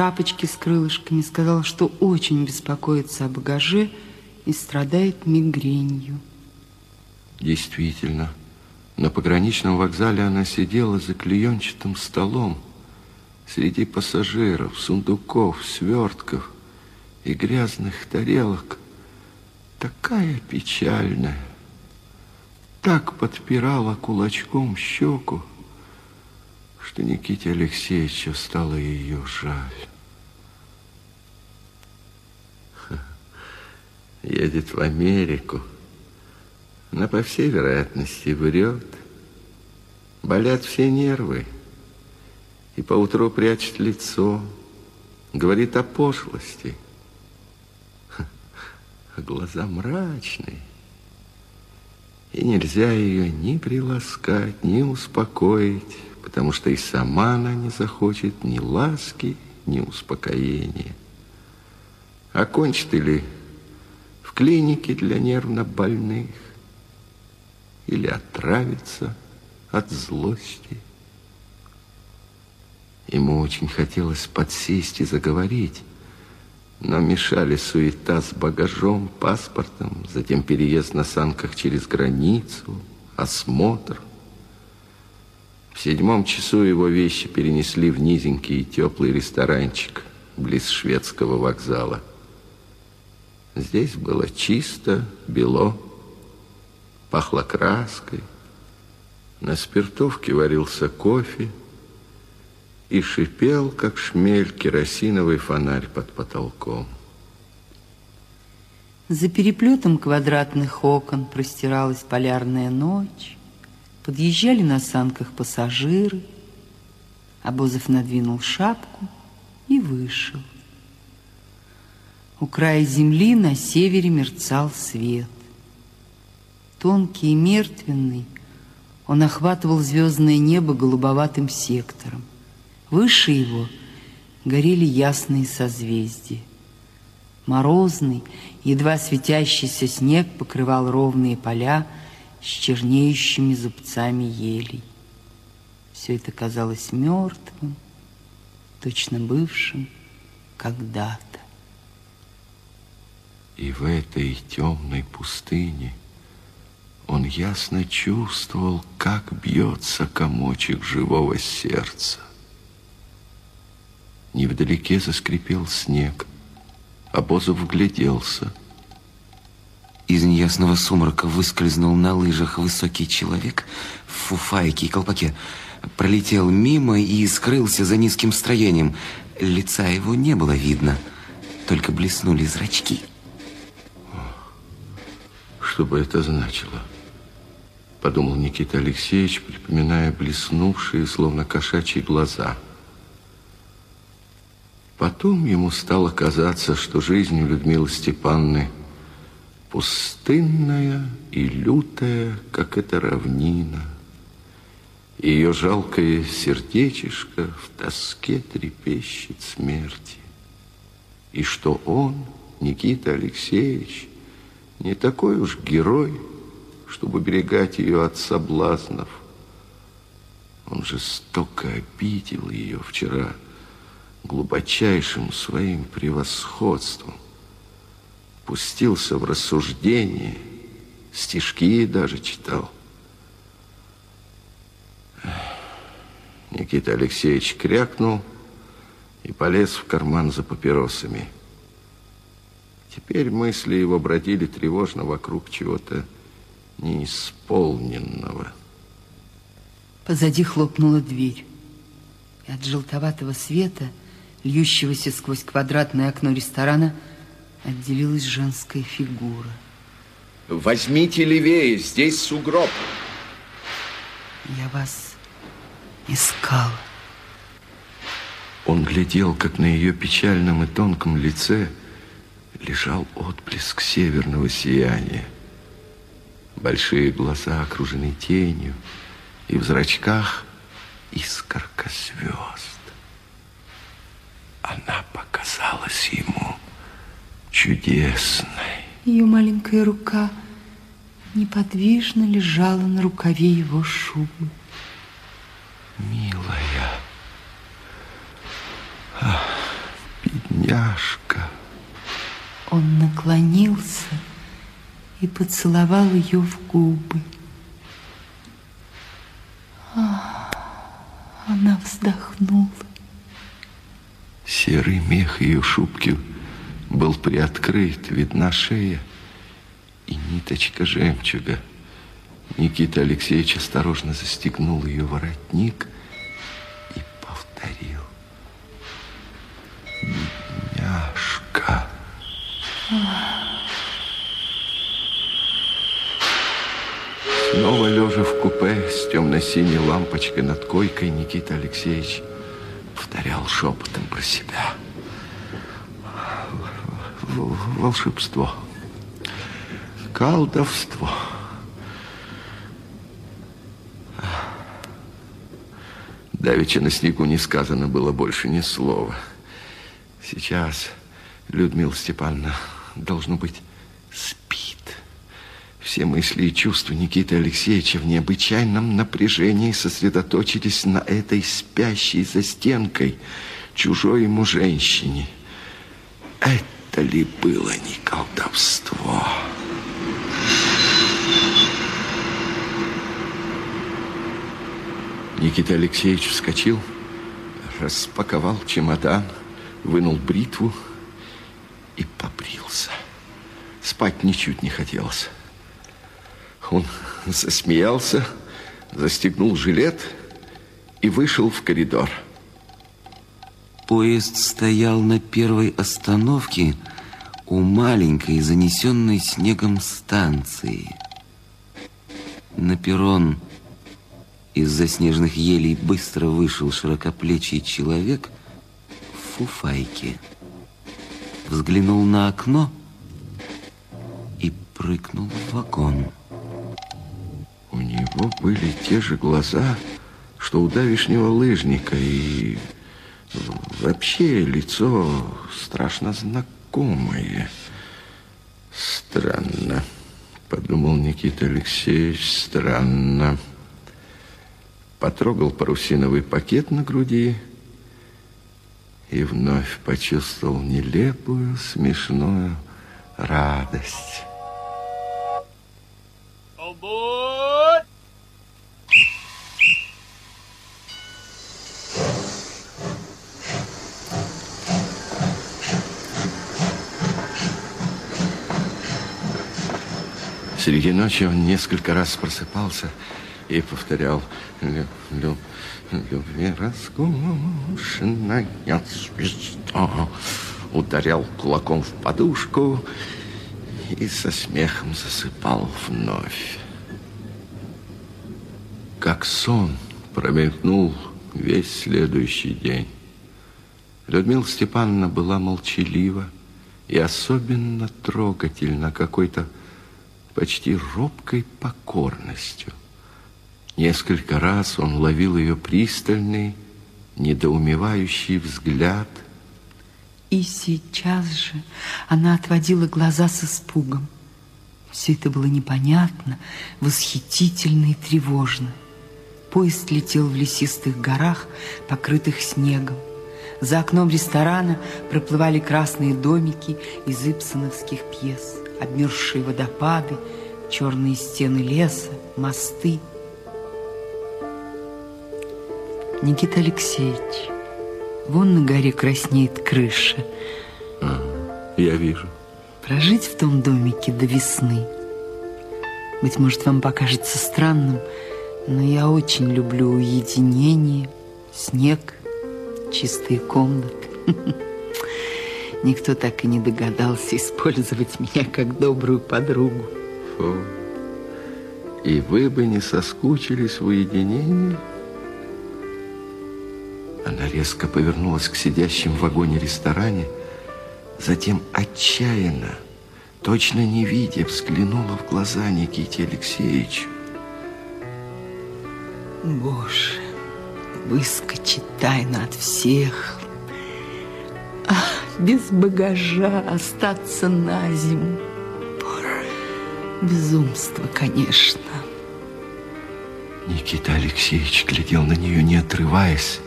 шапочке с крылышками, сказала, что очень беспокоится о багаже и страдает мигренью. Действительно, на пограничном вокзале она сидела за клеенчатым столом среди пассажиров, сундуков, свертков и грязных тарелок. Такая печальная, так подпирала кулачком щеку, что Никите Алексеевичу стало ее жаль. Едет в Америку, но, по всей вероятности, врет. Болят все нервы, и поутру прячет лицо, говорит о пошлости. Глаза мрачные, и нельзя ее ни приласкать, ни успокоить, потому что и сама она не захочет ни ласки, ни успокоения. Окончит или в клинике для нервнобольных, или отравится от злости. Ему очень хотелось подсесть и заговорить, но мешали суета с багажом, паспортом, затем переезд на санках через границу, осмотр – в седьмом часу его вещи перенесли в низенький и теплый ресторанчик близ шведского вокзала. Здесь было чисто, бело, пахло краской. На спиртовке варился кофе и шипел, как шмель, керосиновый фонарь под потолком. За переплетом квадратных окон простиралась полярная ночь. Подъезжали на санках пассажиры. Обозов надвинул шапку и вышел. У края земли на севере мерцал свет. Тонкий и мертвенный, он охватывал звездное небо голубоватым сектором. Выше его горели ясные созвездия. Морозный, едва светящийся снег покрывал ровные поля, с чернеющими зубцами елей. Все это казалось мертвым, точно бывшим когда-то. И в этой темной пустыне он ясно чувствовал, как бьется комочек живого сердца. Невдалеке заскрипел снег, а Бозов вгляделся — неясного сумрака выскользнул на лыжах высокий человек в фуфайке и колпаке. Пролетел мимо и скрылся за низким строением. Лица его не было видно, только блеснули зрачки. Что бы это значило? Подумал Никита Алексеевич, припоминая блеснувшие, словно кошачьи глаза. Потом ему стало казаться, что жизнь Людмилы Степанны – пустынная и лютая, как эта равнина. Ее жалкое сердечишко в тоске трепещет смерти. И что он, Никита Алексеевич, не такой уж герой, чтобы берегать ее от соблазнов. Он жестоко обидел ее вчера глубочайшим своим превосходством пустился в рассуждение, стишки даже читал. Никита Алексеевич крякнул и полез в карман за папиросами. Теперь мысли его бродили тревожно вокруг чего-то неисполненного. Позади хлопнула дверь. И от желтоватого света, льющегося сквозь квадратное окно ресторана, отделилась женская фигура. Возьмите левее, здесь сугроб. Я вас искал. Он глядел, как на ее печальном и тонком лице лежал отблеск северного сияния. Большие глаза окружены тенью, и в зрачках искорка звезд. Она показалась ему чудесной. Ее маленькая рука неподвижно лежала на рукаве его шубы. Милая, ах, Яшка. Он наклонился и поцеловал ее в губы. А, она вздохнула. Серый мех ее шубки был приоткрыт, видна шея и ниточка жемчуга. Никита Алексеевич осторожно застегнул ее воротник и повторил. Бедняжка. Снова лежа в купе с темно-синей лампочкой над койкой, Никита Алексеевич повторял шепотом про себя. Волшебство. Колдовство. Давеча на снегу не сказано было больше ни слова. Сейчас Людмила Степановна, должно быть, спит. Все мысли и чувства Никиты Алексеевича в необычайном напряжении сосредоточились на этой спящей за стенкой чужой ему женщине. Это ли было не колдовство? Никита Алексеевич вскочил, распаковал чемодан, вынул бритву и побрился. Спать ничуть не хотелось. Он засмеялся, застегнул жилет и вышел в коридор. Поезд стоял на первой остановке у маленькой, занесенной снегом станции. На перрон из-за снежных елей быстро вышел широкоплечий человек в фуфайке. Взглянул на окно и прыгнул в вагон. У него были те же глаза, что у давишнего лыжника, и вообще лицо страшно знакомое. Странно, подумал Никита Алексеевич, странно потрогал парусиновый пакет на груди и вновь почувствовал нелепую, смешную радость. Обуть! Среди ночи он несколько раз просыпался и повторял Лю, лю, любви раскошенная звезда Ударял кулаком в подушку и со смехом засыпал вновь. Как сон промелькнул весь следующий день. Людмила Степановна была молчалива и особенно трогательна какой-то почти робкой покорностью. Несколько раз он ловил ее пристальный, недоумевающий взгляд. И сейчас же она отводила глаза с испугом. Все это было непонятно, восхитительно и тревожно. Поезд летел в лесистых горах, покрытых снегом. За окном ресторана проплывали красные домики из ипсоновских пьес, обмерзшие водопады, черные стены леса, мосты – Никита Алексеевич, вон на горе краснеет крыша. А, я вижу. Прожить в том домике до весны. Быть может, вам покажется странным, но я очень люблю уединение, снег, чистые комнаты. Никто так и не догадался использовать меня как добрую подругу. Фу. И вы бы не соскучились в уединении? Она резко повернулась к сидящим в вагоне-ресторане, затем отчаянно, точно не видя, взглянула в глаза Никите Алексеевичу. Боже, выскочить тайно от всех, без багажа остаться на зиму. Безумство, конечно. Никита Алексеевич глядел на нее, не отрываясь,